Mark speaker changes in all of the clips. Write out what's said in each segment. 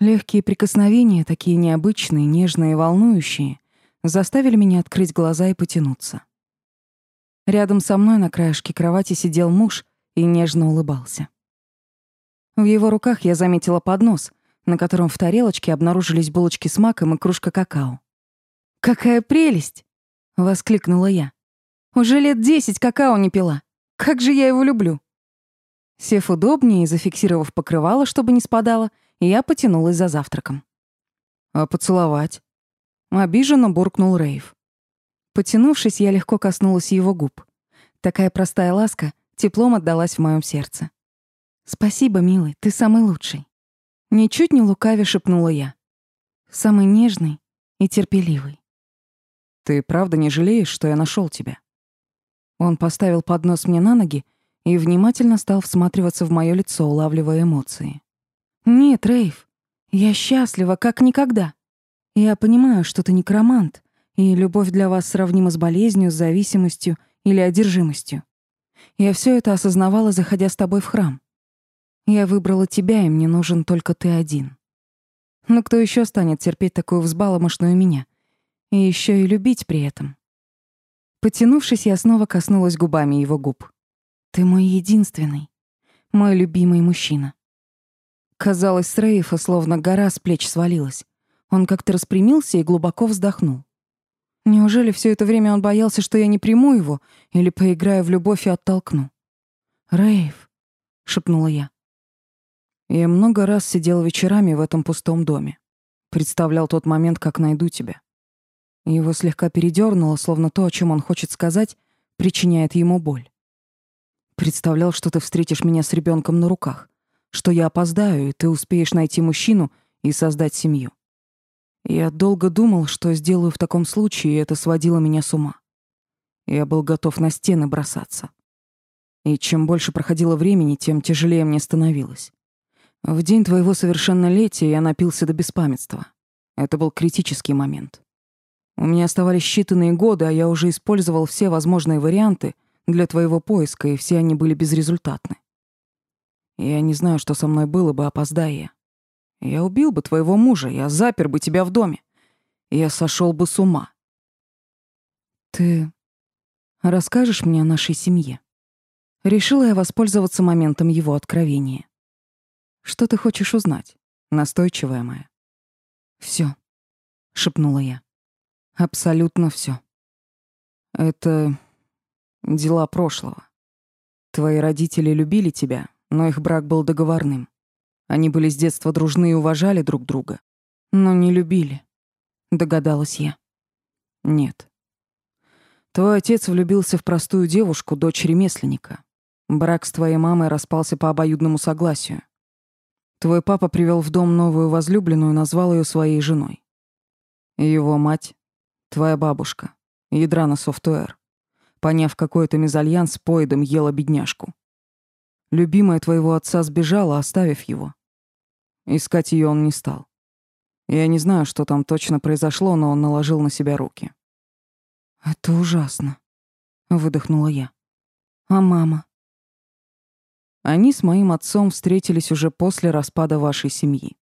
Speaker 1: Легкие прикосновения, такие необычные, нежные и волнующие, заставили меня открыть глаза и потянуться. Рядом со мной на краешке кровати сидел муж и нежно улыбался. В его руках я заметила поднос, на котором в тарелочке обнаружились булочки с маком и кружка какао. «Какая прелесть!» — воскликнула я. «Уже лет десять какао не пила. Как же я его люблю!» Сев удобнее и зафиксировав покрывало, чтобы не спадало, я потянулась за завтраком. «А поцеловать?» Обиженно буркнул Рейв. Потянувшись, я легко коснулась его губ. Такая простая ласка теплом отдалась в моем сердце. «Спасибо, милый, ты самый лучший». Ничуть не лукаве шепнула я. «Самый нежный и терпеливый».
Speaker 2: «Ты правда не жалеешь, что я нашел тебя?» Он поставил поднос мне на ноги и внимательно стал всматриваться в мое лицо, улавливая эмоции.
Speaker 1: «Нет, Рейв, я счастлива, как никогда. Я понимаю, что ты некромант, и любовь для вас сравнима с болезнью, с зависимостью или одержимостью. Я все это осознавала, заходя с тобой в храм. Я выбрала тебя, и мне нужен только ты один. Но кто еще станет терпеть такую взбаломошную меня? И еще и любить при этом. Потянувшись, я снова коснулась губами его губ. Ты мой единственный, мой любимый мужчина. Казалось, с Рейфа словно гора с плеч свалилась. Он как-то распрямился и глубоко вздохнул. Неужели все это время он боялся, что я не приму его или поиграю в любовь и оттолкну? «Рейв», — шепнула я.
Speaker 2: Я много раз сидел вечерами в этом пустом доме. Представлял тот момент, как найду тебя. Его слегка передёрнуло, словно то, о чем он хочет сказать, причиняет ему боль. Представлял, что ты встретишь меня с ребенком на руках, что я опоздаю, и ты успеешь найти мужчину и создать семью. Я долго думал, что сделаю в таком случае, и это сводило меня с ума. Я был готов на стены бросаться. И чем больше проходило времени, тем тяжелее мне становилось. В день твоего совершеннолетия я напился до беспамятства. Это был критический момент. У меня оставались считанные годы, а я уже использовал все возможные варианты для твоего поиска, и все они были безрезультатны. Я не знаю, что со мной было бы, опоздая я убил бы твоего мужа, я запер бы тебя в доме. Я сошел бы с ума.
Speaker 1: Ты расскажешь мне о нашей семье? Решила я воспользоваться моментом его откровения. Что ты хочешь узнать, настойчивая моя? Все, шепнула я. Абсолютно все.
Speaker 2: Это дела прошлого. Твои родители любили тебя, но их брак был договорным. Они были с детства дружны и уважали друг друга, но не любили, догадалась я. Нет. Твой отец влюбился в простую девушку, дочь ремесленника. Брак с твоей мамой распался по обоюдному согласию. Твой папа привел в дом новую возлюбленную и назвал ее своей женой. его мать, твоя бабушка, Ядрана Софтуэр, поняв какой-то мезальянс, поедом ела бедняжку. Любимая твоего отца сбежала, оставив его. Искать ее он не стал. Я не знаю, что там точно произошло, но он наложил на себя руки.
Speaker 1: «Это ужасно», — выдохнула я. «А мама?»
Speaker 2: Они с моим отцом встретились уже после распада вашей семьи,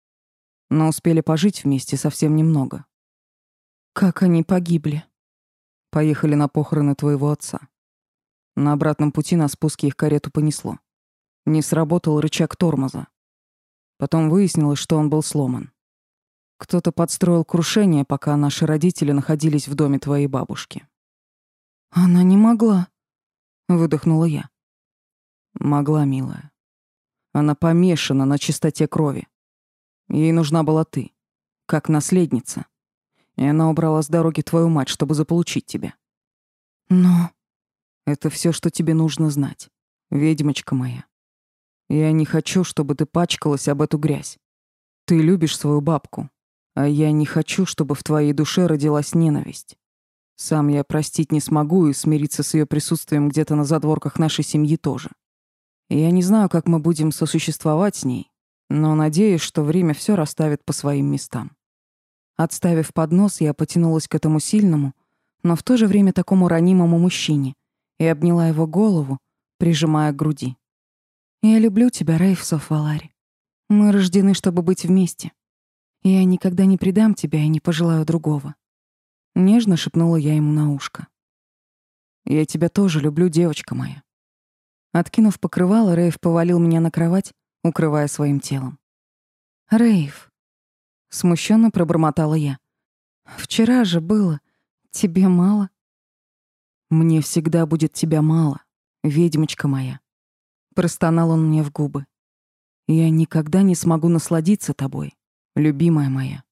Speaker 2: но успели пожить вместе совсем немного.
Speaker 1: «Как они погибли?»
Speaker 2: Поехали на похороны твоего отца. На обратном пути на спуске их карету понесло. Не сработал рычаг тормоза. Потом выяснилось, что он был сломан. Кто-то подстроил крушение, пока наши родители находились в доме твоей бабушки.
Speaker 1: Она не могла, выдохнула я.
Speaker 2: Могла, милая. Она помешана на чистоте крови. Ей нужна была ты, как наследница. И она убрала с дороги твою мать, чтобы заполучить тебя.
Speaker 1: Но
Speaker 2: это все, что тебе нужно знать, ведьмочка моя. Я не хочу, чтобы ты пачкалась об эту грязь. Ты любишь свою бабку, а я не хочу, чтобы в твоей душе родилась ненависть. Сам я простить не смогу и смириться с ее присутствием где-то на задворках нашей семьи тоже. Я не знаю, как мы будем сосуществовать с ней, но надеюсь, что время все расставит по своим местам. Отставив поднос, я потянулась к этому сильному, но в то же время такому ранимому мужчине и обняла его голову, прижимая к груди. Я люблю тебя, Рейф Софвалари. Мы рождены, чтобы быть вместе.
Speaker 1: Я никогда не предам тебя и не пожелаю другого. Нежно шепнула я ему на ушко.
Speaker 2: Я тебя тоже люблю, девочка моя. Откинув покрывало, Рейв повалил меня на кровать, укрывая своим телом.
Speaker 1: Рейв, смущенно пробормотала я. Вчера же было. Тебе мало?
Speaker 2: Мне всегда будет тебя мало, ведьмочка моя. Простонал он мне в губы. Я никогда не смогу насладиться тобой, любимая моя.